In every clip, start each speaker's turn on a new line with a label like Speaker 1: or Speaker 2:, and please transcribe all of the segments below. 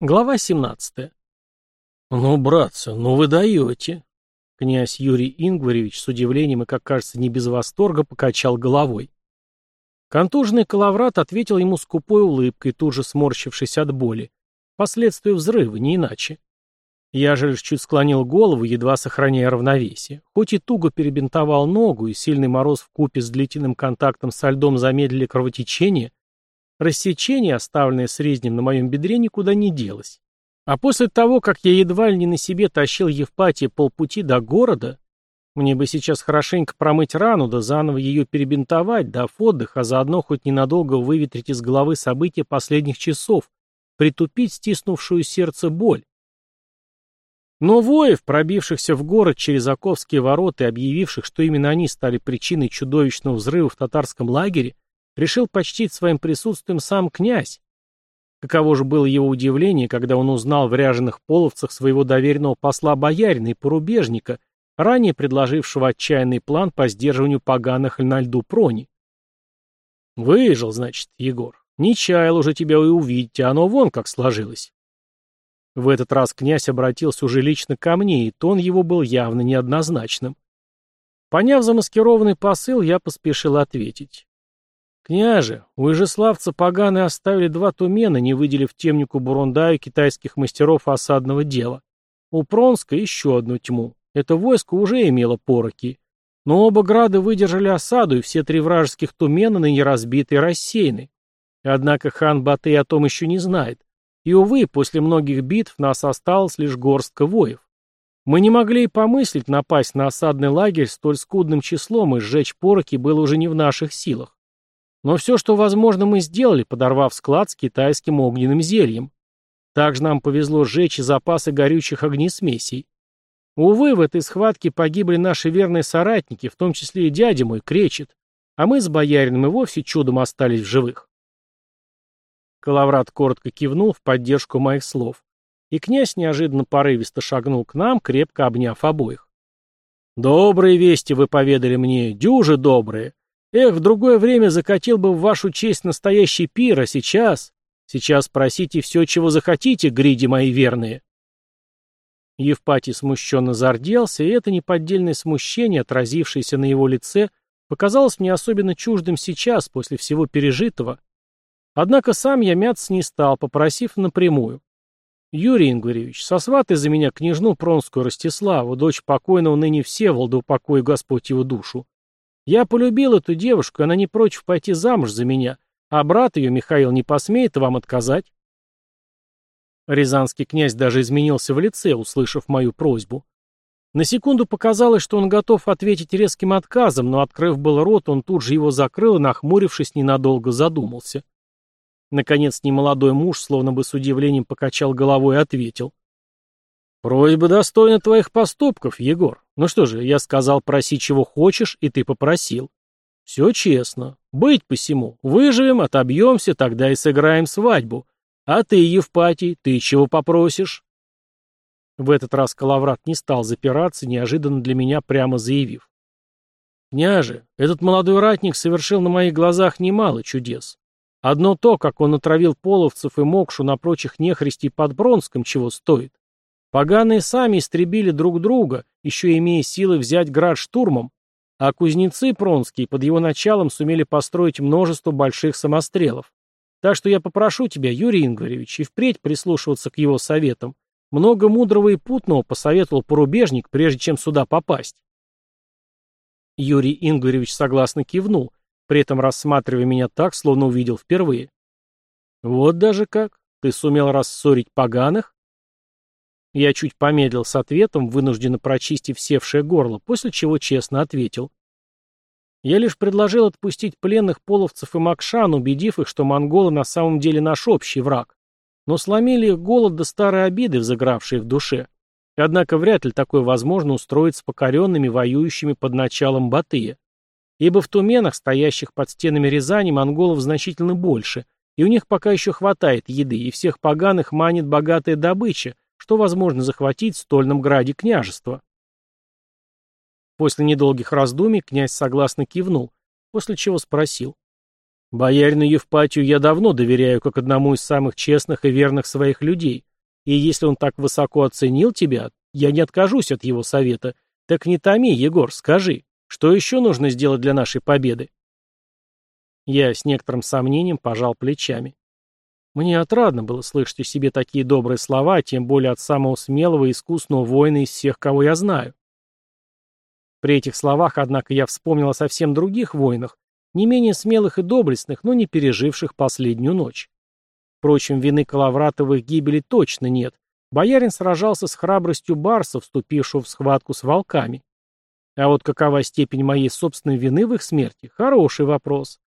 Speaker 1: Глава 17. «Ну, братцы, ну вы даете!» Князь Юрий Ингваревич с удивлением и, как кажется, не без восторга покачал головой. Контуженный Калаврат ответил ему скупой улыбкой, тут же сморщившись от боли. Последствия взрыва, не иначе. Я же лишь чуть склонил голову, едва сохраняя равновесие. Хоть и туго перебинтовал ногу, и сильный мороз в купе с длительным контактом со льдом замедлили кровотечение, Рассечение, оставленное срезнем на моем бедре, никуда не делось. А после того, как я едва ли не на себе тащил Евпатия полпути до города, мне бы сейчас хорошенько промыть рану, да заново ее перебинтовать, дав отдых, а заодно хоть ненадолго выветрить из головы события последних часов, притупить стиснувшую сердце боль. Но воев, пробившихся в город через Оковские ворота и объявивших, что именно они стали причиной чудовищного взрыва в татарском лагере, решил почтить своим присутствием сам князь. Каково же было его удивление, когда он узнал в ряженых половцах своего доверенного посла боярина и порубежника, ранее предложившего отчаянный план по сдерживанию поганых на льду прони. «Выжил, значит, Егор. Не чаял уже тебя и увидеть, а оно вон как сложилось». В этот раз князь обратился уже лично ко мне, и тон его был явно неоднозначным. Поняв замаскированный посыл, я поспешил ответить. «Княже, у Ижеславца поганые оставили два тумена, не выделив темнику Бурундаю китайских мастеров осадного дела. У Пронска еще одну тьму. Это войско уже имело пороки. Но оба града выдержали осаду, и все три вражеских тумена ныне разбиты и рассеяны. Однако хан Батый о том еще не знает. И, увы, после многих битв нас осталось лишь горстка воев. Мы не могли и помыслить напасть на осадный лагерь столь скудным числом, и сжечь пороки было уже не в наших силах. Но все, что возможно, мы сделали, подорвав склад с китайским огненным зельем. Также нам повезло сжечь запасы горючих огнесмесей. Увы, в этой схватке погибли наши верные соратники, в том числе и дядя мой, Кречет, а мы с боярином и вовсе чудом остались в живых. Калаврат коротко кивнул в поддержку моих слов, и князь неожиданно порывисто шагнул к нам, крепко обняв обоих. «Добрые вести вы поведали мне, дюжи добрые. Эх, в другое время закатил бы в вашу честь настоящий пир, а сейчас... Сейчас просите все, чего захотите, гриди мои верные. Евпатий смущенно зарделся, и это неподдельное смущение, отразившееся на его лице, показалось мне особенно чуждым сейчас, после всего пережитого. Однако сам я мяться не стал, попросив напрямую. «Юрий Ингваревич, сосватай за меня княжну Пронскую Ростиславу, дочь покойного ныне Всеволода, упокой Господь его душу. Я полюбил эту девушку, она не прочь пойти замуж за меня, а брат ее, Михаил, не посмеет вам отказать. Рязанский князь даже изменился в лице, услышав мою просьбу. На секунду показалось, что он готов ответить резким отказом, но, открыв был рот, он тут же его закрыл и, нахмурившись, ненадолго задумался. Наконец, немолодой муж, словно бы с удивлением покачал головой и ответил. «Просьба достойна твоих поступков, Егор. Ну что же, я сказал, проси чего хочешь, и ты попросил. Все честно. Быть посему. Выживем, отобьемся, тогда и сыграем свадьбу. А ты, Евпатий, ты чего попросишь?» В этот раз Калаврат не стал запираться, неожиданно для меня прямо заявив. «Княже, этот молодой ратник совершил на моих глазах немало чудес. Одно то, как он отравил половцев и мокшу на прочих нехристей под Бронском, чего стоит. Поганые сами истребили друг друга, еще имея силы взять град штурмом, а кузнецы пронские под его началом сумели построить множество больших самострелов. Так что я попрошу тебя, Юрий Ингваревич, и впредь прислушиваться к его советам. Много мудрого и путного посоветовал порубежник, прежде чем сюда попасть. Юрий Ингваревич согласно кивнул, при этом рассматривая меня так, словно увидел впервые. Вот даже как? Ты сумел рассорить поганых? Я чуть помедлил с ответом, вынужденно прочистив севшее горло, после чего честно ответил. Я лишь предложил отпустить пленных половцев и Макшан, убедив их, что монголы на самом деле наш общий враг. Но сломили их голод до старой обиды, взыгравшей в душе. Однако вряд ли такое возможно устроить с покоренными, воюющими под началом Батыя. Ибо в туменах, стоящих под стенами Рязани, монголов значительно больше, и у них пока еще хватает еды, и всех поганых манит богатая добыча, что возможно захватить в стольном граде княжества. После недолгих раздумий князь согласно кивнул, после чего спросил. «Боярину Евпатию я давно доверяю как одному из самых честных и верных своих людей, И если он так высоко оценил тебя, я не откажусь от его совета. Так не томи, Егор, скажи, что еще нужно сделать для нашей победы?» Я с некоторым сомнением пожал плечами. Мне отрадно было слышать о себе такие добрые слова, тем более от самого смелого и искусного воина из всех, кого я знаю. При этих словах, однако, я вспомнил о совсем других воинах, не менее смелых и доблестных, но не переживших последнюю ночь. Впрочем, вины Калаврата гибели точно нет. Боярин сражался с храбростью барса, вступившего в схватку с волками. А вот какова степень моей собственной вины в их смерти – хороший вопрос.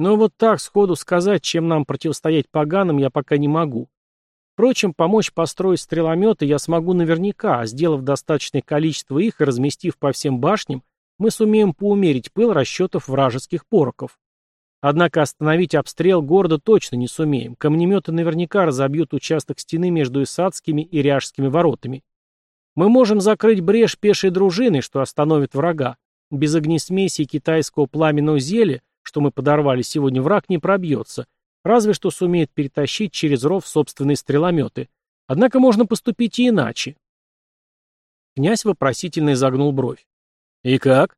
Speaker 1: Но вот так сходу сказать, чем нам противостоять поганым, я пока не могу. Впрочем, помочь построить стрелометы я смогу наверняка, а сделав достаточное количество их и разместив по всем башням, мы сумеем поумерить пыл расчетов вражеских пороков. Однако остановить обстрел города точно не сумеем. Камнеметы наверняка разобьют участок стены между Исадскими и Ряжскими воротами. Мы можем закрыть брешь пешей дружины, что остановит врага. Без огнесмеси и китайского пламенного зелья что мы подорвали сегодня, враг не пробьется, разве что сумеет перетащить через ров собственные стрелометы. Однако можно поступить и иначе. Князь вопросительно изогнул бровь. «И как?»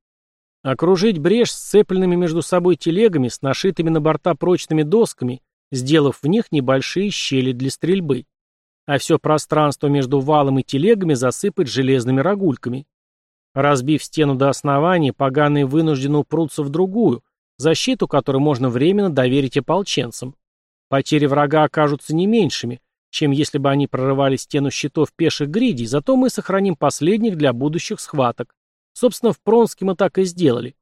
Speaker 1: «Окружить брешь с цепленными между собой телегами, с нашитыми на борта прочными досками, сделав в них небольшие щели для стрельбы. А все пространство между валом и телегами засыпать железными рогульками. Разбив стену до основания, поганые вынуждены упрутся в другую, защиту которой можно временно доверить ополченцам. Потери врага окажутся не меньшими, чем если бы они прорывали стену щитов пеших гридей, зато мы сохраним последних для будущих схваток. Собственно, в Пронске мы так и сделали.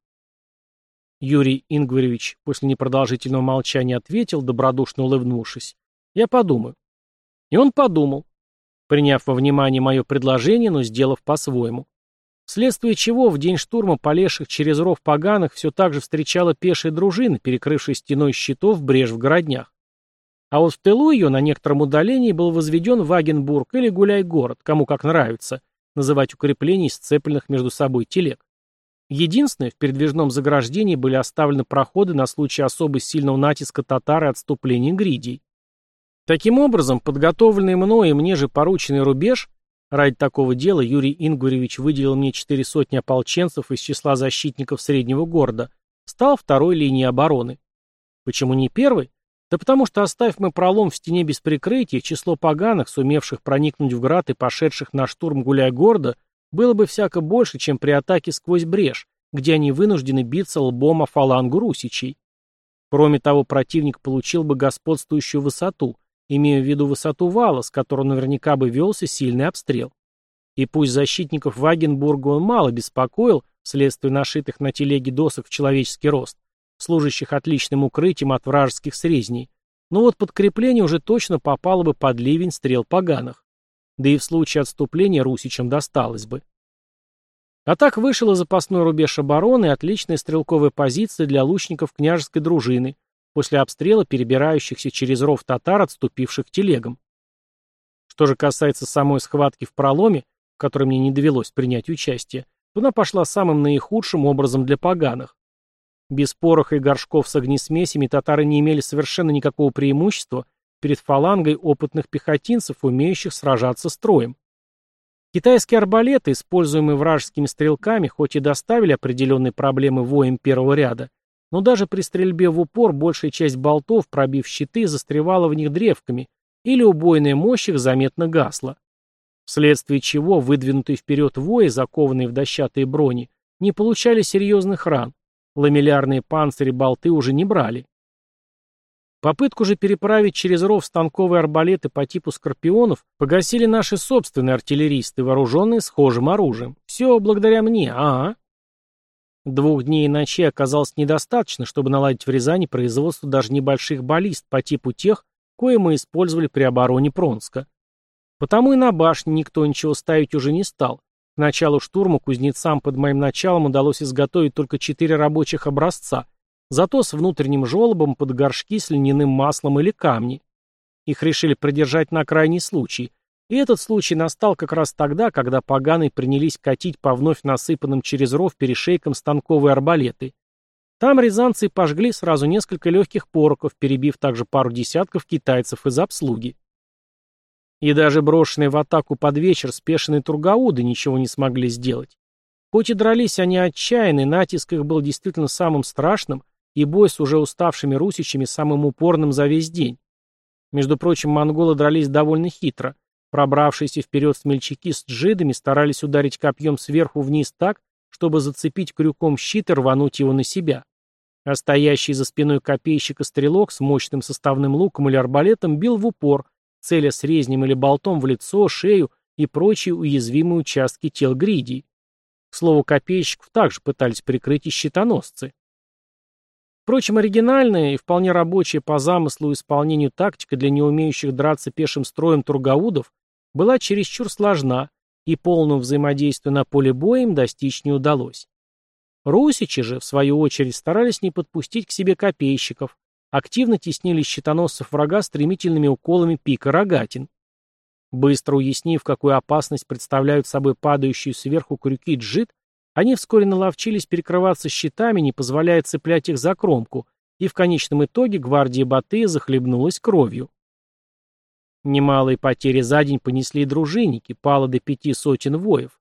Speaker 1: Юрий Ингваревич после непродолжительного молчания ответил, добродушно улыбнувшись. «Я подумаю». И он подумал, приняв во внимание мое предложение, но сделав по-своему. Вследствие чего в день штурма полезших через ров поганых все так же встречала пешая дружина, перекрывшая стеной щитов брешь в городнях. А вот в тылу ее на некотором удалении был возведен Вагенбург или Гуляй-город, кому как нравится, называть укреплений, сцепленных между собой телег. Единственное, в передвижном заграждении были оставлены проходы на случай особо сильного натиска татар и отступления гридий. Таким образом, подготовленный мной и мне же порученный рубеж – Ради такого дела Юрий Ингуревич выделил мне четыре сотни ополченцев из числа защитников среднего города, стал второй линией обороны. Почему не первый? Да потому что, оставив мы пролом в стене без прикрытия, число поганых, сумевших проникнуть в град и пошедших на штурм гуляя города, было бы всяко больше, чем при атаке сквозь брешь, где они вынуждены биться лбом о фалангу русичей. Кроме того, противник получил бы господствующую высоту, имея в виду высоту вала, с которого наверняка бы велся сильный обстрел. И пусть защитников Вагенбурга он мало беспокоил, вследствие нашитых на телеге досок в человеческий рост, служащих отличным укрытием от вражеских срезней, но вот подкрепление уже точно попало бы под ливень стрел поганых. Да и в случае отступления русичам досталось бы. А так вышел и запасной рубеж обороны и отличная стрелковая позиция для лучников княжеской дружины, после обстрела перебирающихся через ров татар, отступивших к телегам. Что же касается самой схватки в проломе, в которой мне не довелось принять участие, то она пошла самым наихудшим образом для поганых. Без пороха и горшков с огнесмесями татары не имели совершенно никакого преимущества перед фалангой опытных пехотинцев, умеющих сражаться строем. Китайские арбалеты, используемые вражескими стрелками, хоть и доставили определенные проблемы воям первого ряда, но даже при стрельбе в упор большая часть болтов, пробив щиты, застревала в них древками, или убойная мощь их заметно гасла. Вследствие чего выдвинутые вперед вои, закованные в дощатые брони, не получали серьезных ран, ламеллярные панцири болты уже не брали. Попытку же переправить через ров станковые арбалеты по типу скорпионов погасили наши собственные артиллеристы, вооруженные схожим оружием. Все благодаря мне, ага. Двух дней и ночей оказалось недостаточно, чтобы наладить в Рязани производство даже небольших баллист по типу тех, кое мы использовали при обороне Пронска. Потому и на башне никто ничего ставить уже не стал. К началу штурма кузнецам под моим началом удалось изготовить только четыре рабочих образца, зато с внутренним желобом под горшки с льняным маслом или камни. Их решили продержать на крайний случай, и этот случай настал как раз тогда, когда поганые принялись катить по вновь насыпанным через ров перешейкам станковые арбалеты. Там рязанцы пожгли сразу несколько легких пороков, перебив также пару десятков китайцев из обслуги. И даже брошенные в атаку под вечер спешенные тургауды ничего не смогли сделать. Хоть и дрались они отчаянно, натиск их был действительно самым страшным, и бой с уже уставшими русичами самым упорным за весь день. Между прочим, монголы дрались довольно хитро. Пробравшиеся вперед смельчаки с джидами старались ударить копьем сверху вниз так, чтобы зацепить крюком щит и рвануть его на себя. А стоящий за спиной копейщика стрелок с мощным составным луком или арбалетом бил в упор, целя с резнем или болтом в лицо, шею и прочие уязвимые участки тел гридий. К слову, копейщиков также пытались прикрыть и щитоносцы. Впрочем, оригинальная и вполне рабочая по замыслу и исполнению тактика для не умеющих драться пешим строем тургаудов была чересчур сложна, и полного взаимодействия на поле боя им достичь не удалось. Русичи же, в свою очередь, старались не подпустить к себе копейщиков, активно теснили щитоносцев врага стремительными уколами пика рогатин. Быстро уяснив, какую опасность представляют собой падающие сверху крюки джит, они вскоре наловчились перекрываться щитами, не позволяя цеплять их за кромку, и в конечном итоге гвардия Батыя захлебнулась кровью. Немалые потери за день понесли дружинники, пало до пяти сотен воев.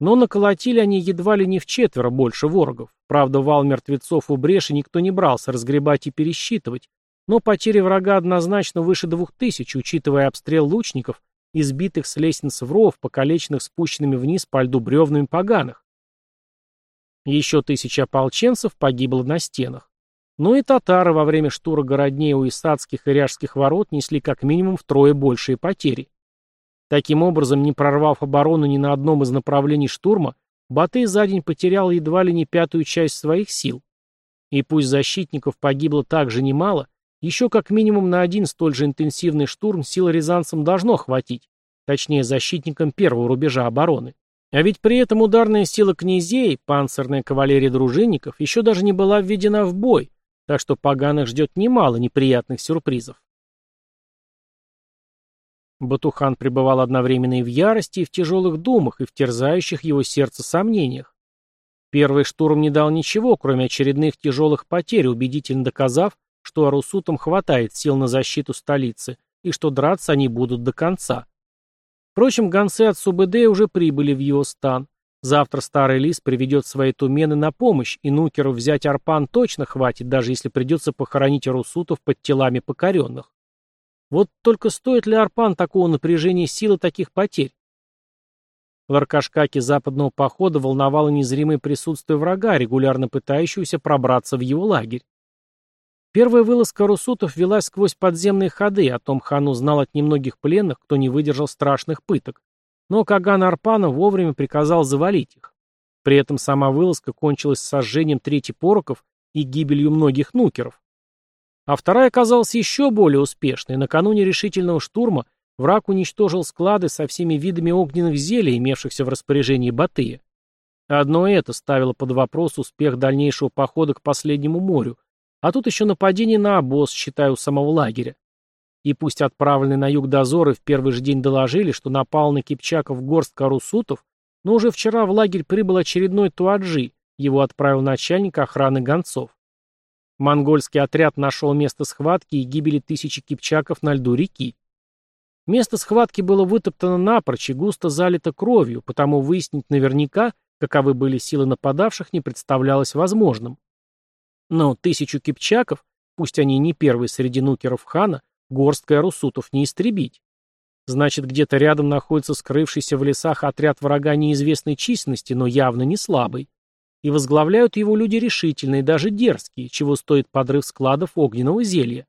Speaker 1: Но наколотили они едва ли не в четверо больше ворогов. Правда, вал мертвецов у бреши никто не брался разгребать и пересчитывать, но потери врага однозначно выше двух тысяч, учитывая обстрел лучников, избитых с лестниц в ров, покалеченных спущенными вниз по льду бревнами поганых. Еще тысяча ополченцев погибло на стенах. Но и татары во время штура городней у Исадских и Ряжских ворот несли как минимум втрое большие потери. Таким образом, не прорвав оборону ни на одном из направлений штурма, Батый за день потерял едва ли не пятую часть своих сил. И пусть защитников погибло также немало, еще как минимум на один столь же интенсивный штурм сил рязанцам должно хватить, точнее защитникам первого рубежа обороны. А ведь при этом ударная сила князей, панцирная кавалерия дружинников, еще даже не была введена в бой, так что поганых ждет немало неприятных сюрпризов. Батухан пребывал одновременно и в ярости, и в тяжелых думах, и в терзающих его сердце сомнениях. Первый штурм не дал ничего, кроме очередных тяжелых потерь, убедительно доказав, что арусутам хватает сил на защиту столицы, и что драться они будут до конца. Впрочем, гонцы от Субэдэ уже прибыли в его стан. Завтра старый лис приведет свои тумены на помощь, и нукеров взять арпан точно хватит, даже если придется похоронить арусутов под телами покоренных. Вот только стоит ли арпан такого напряжения силы таких потерь? В Аркашкаке западного похода волновало незримое присутствие врага, регулярно пытающегося пробраться в его лагерь. Первая вылазка русутов велась сквозь подземные ходы, о том хан узнал от немногих пленных, кто не выдержал страшных пыток. Но Каган Арпана вовремя приказал завалить их. При этом сама вылазка кончилась сожжением трети пороков и гибелью многих нукеров. А вторая оказалась еще более успешной. Накануне решительного штурма враг уничтожил склады со всеми видами огненных зелий, имевшихся в распоряжении Батыя. Одно это ставило под вопрос успех дальнейшего похода к последнему морю, а тут еще нападение на обоз, считаю, у самого лагеря. И пусть отправленные на юг дозоры в первый же день доложили, что напал на Кипчаков горстка русутов, но уже вчера в лагерь прибыл очередной Туаджи, его отправил начальник охраны гонцов. Монгольский отряд нашел место схватки и гибели тысячи кипчаков на льду реки. Место схватки было вытоптано напрочь и густо залито кровью, потому выяснить наверняка, каковы были силы нападавших, не представлялось возможным. Но тысячу кипчаков, пусть они не первые среди нукеров хана, горсткой русутов не истребить. Значит, где-то рядом находится скрывшийся в лесах отряд врага неизвестной численности, но явно не слабый. И возглавляют его люди решительные, даже дерзкие, чего стоит подрыв складов огненного зелья.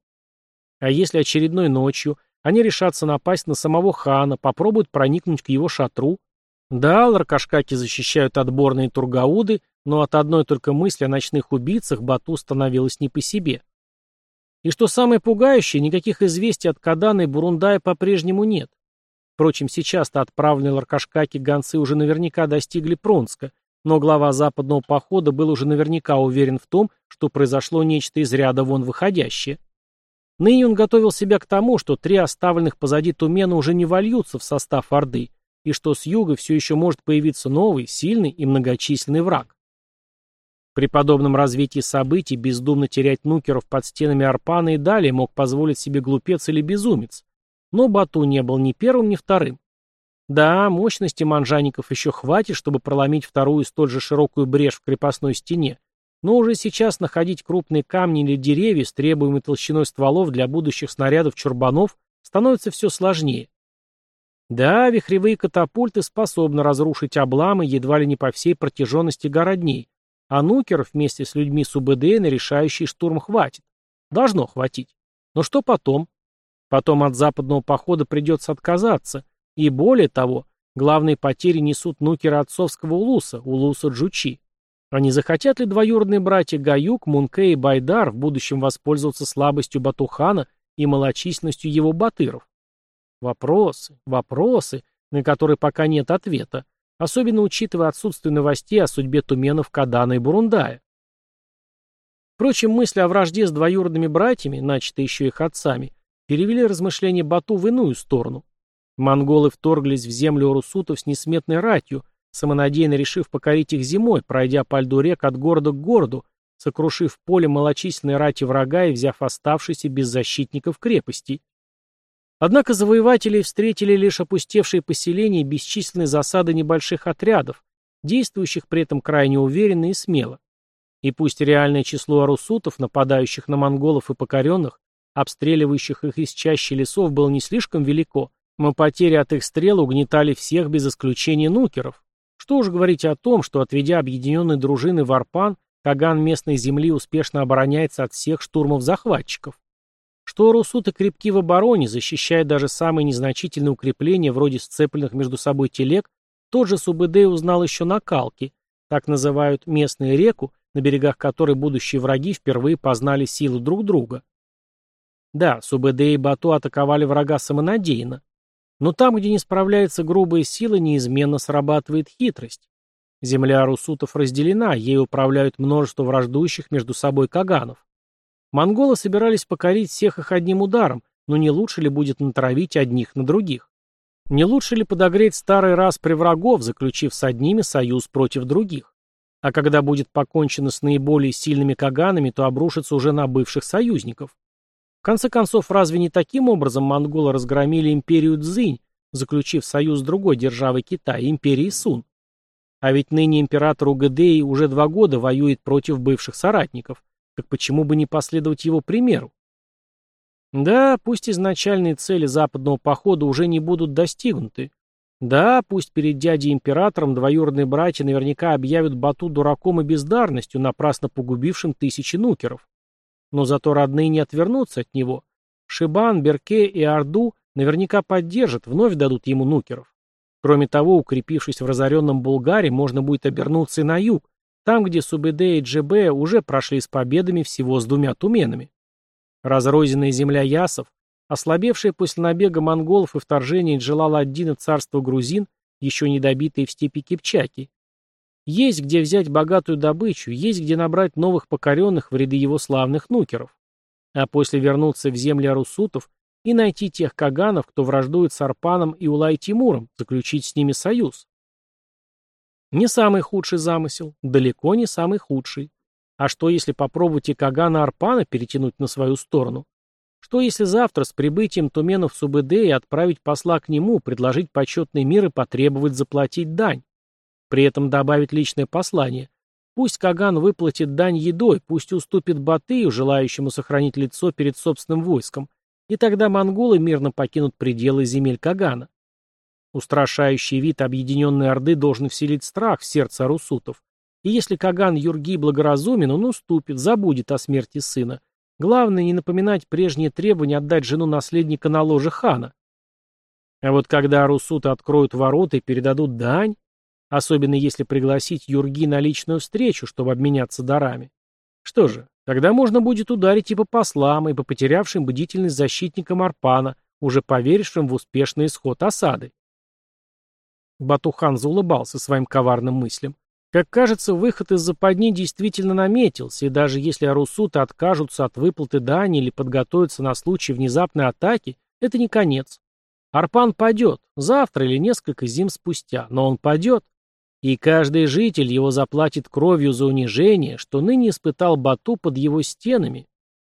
Speaker 1: А если очередной ночью они решатся напасть на самого хана, попробуют проникнуть к его шатру? Да, ларкашкаки защищают отборные тургауды, но от одной только мысли о ночных убийцах Бату становилось не по себе. И что самое пугающее, никаких известий от Кадана и Бурундая по-прежнему нет. Впрочем, сейчас-то отправленные Ларкашкаки гонцы уже наверняка достигли Пронска, но глава западного похода был уже наверняка уверен в том, что произошло нечто из ряда вон выходящее. Ныне он готовил себя к тому, что три оставленных позади Тумена уже не вольются в состав Орды, и что с юга все еще может появиться новый, сильный и многочисленный враг. При подобном развитии событий бездумно терять нукеров под стенами Арпана и далее мог позволить себе глупец или безумец. Но Бату не был ни первым, ни вторым. Да, мощности манжаников еще хватит, чтобы проломить вторую столь же широкую брешь в крепостной стене, но уже сейчас находить крупные камни или деревья с требуемой толщиной стволов для будущих снарядов чурбанов становится все сложнее. Да, вихревые катапульты способны разрушить обламы едва ли не по всей протяженности городней, а нукеров вместе с людьми с УБД на решающий штурм хватит. Должно хватить. Но что потом? Потом от западного похода придется отказаться, и более того, главные потери несут нукеры отцовского улуса, улуса Джучи. Не захотят ли двоюродные братья Гаюк, Мунке и Байдар в будущем воспользоваться слабостью Батухана и малочисленностью его батыров? Вопросы, вопросы, на которые пока нет ответа, особенно учитывая отсутствие новостей о судьбе туменов Кадана и Бурундая. Впрочем, мысли о вражде с двоюродными братьями, начатые еще их отцами, перевели размышления Бату в иную сторону. Монголы вторглись в землю урусутов с несметной ратью, самонадеянно решив покорить их зимой, пройдя по льду рек от города к городу, сокрушив поле малочисленной рати врага и взяв оставшиеся без защитников крепости. Однако завоеватели встретили лишь опустевшие поселения и бесчисленные засады небольших отрядов, действующих при этом крайне уверенно и смело. И пусть реальное число арусутов, нападающих на монголов и покоренных, обстреливающих их из чащи лесов, было не слишком велико, но потери от их стрел угнетали всех без исключения нукеров. Что уж говорить о том, что, отведя объединенные дружины в Арпан, Каган местной земли успешно обороняется от всех штурмов захватчиков. Что Русуты крепки в обороне, защищая даже самые незначительные укрепления, вроде сцепленных между собой телег, тот же Субэдэй узнал еще на Калке, так называют местную реку, на берегах которой будущие враги впервые познали силу друг друга. Да, Субэдэй и Бату атаковали врага самонадеянно, но там, где не справляется грубая сила, неизменно срабатывает хитрость. Земля русутов разделена, ею управляют множество враждующих между собой каганов. Монголы собирались покорить всех их одним ударом, но не лучше ли будет натравить одних на других? Не лучше ли подогреть старый раз при врагов, заключив с одними союз против других? А когда будет покончено с наиболее сильными каганами, то обрушится уже на бывших союзников. В конце концов, разве не таким образом монголы разгромили империю Цзинь, заключив союз с другой державой Китая, империей Сун? А ведь ныне император Угэдэй уже два года воюет против бывших соратников. Так почему бы не последовать его примеру? Да, пусть изначальные цели западного похода уже не будут достигнуты. Да, пусть перед дядей-императором двоюродные братья наверняка объявят Бату дураком и бездарностью, напрасно погубившим тысячи нукеров. Но зато родные не отвернутся от него. Шибан, Берке и Орду наверняка поддержат, вновь дадут ему нукеров. Кроме того, укрепившись в разоренном Булгаре, можно будет обернуться и на юг, там, где Субэдэ и Джебе уже прошли с победами всего с двумя туменами. Разрозненная земля ясов, ослабевшая после набега монголов и вторжения Джалала-ад-Дина царства грузин, еще не добитые в степи Кипчаки, есть где взять богатую добычу, есть где набрать новых покоренных в ряды его славных нукеров. А после вернуться в земли арусутов и найти тех каганов, кто враждует с Арпаном и Улай-Тимуром, заключить с ними союз. Не самый худший замысел, далеко не самый худший. А что, если попробовать и Кагана Арпана перетянуть на свою сторону? Что, если завтра с прибытием Туменов в Субэдэ отправить посла к нему, предложить почетный мир и потребовать заплатить дань? При этом добавить личное послание. Пусть Каган выплатит дань едой, пусть уступит Батыю, желающему сохранить лицо перед собственным войском, и тогда монголы мирно покинут пределы земель Кагана. Устрашающий вид объединенной Орды должен вселить страх в сердце арусутов. И если Каган Юрги благоразумен, он уступит, забудет о смерти сына. Главное не напоминать прежние требования отдать жену наследника на ложе хана. А вот когда арусуты откроют ворота и передадут дань, Особенно если пригласить Юрги на личную встречу, чтобы обменяться дарами. Что же, тогда можно будет ударить и по послам, и по потерявшим бдительность защитникам Арпана, уже поверившим в успешный исход осады. Батухан заулыбался своим коварным мыслям. Как кажется, выход из западни действительно наметился, и даже если арусуты откажутся от выплаты дани или подготовятся на случай внезапной атаки, это не конец. Арпан падет, завтра или несколько зим спустя, но он падет, и каждый житель его заплатит кровью за унижение, что ныне испытал Бату под его стенами.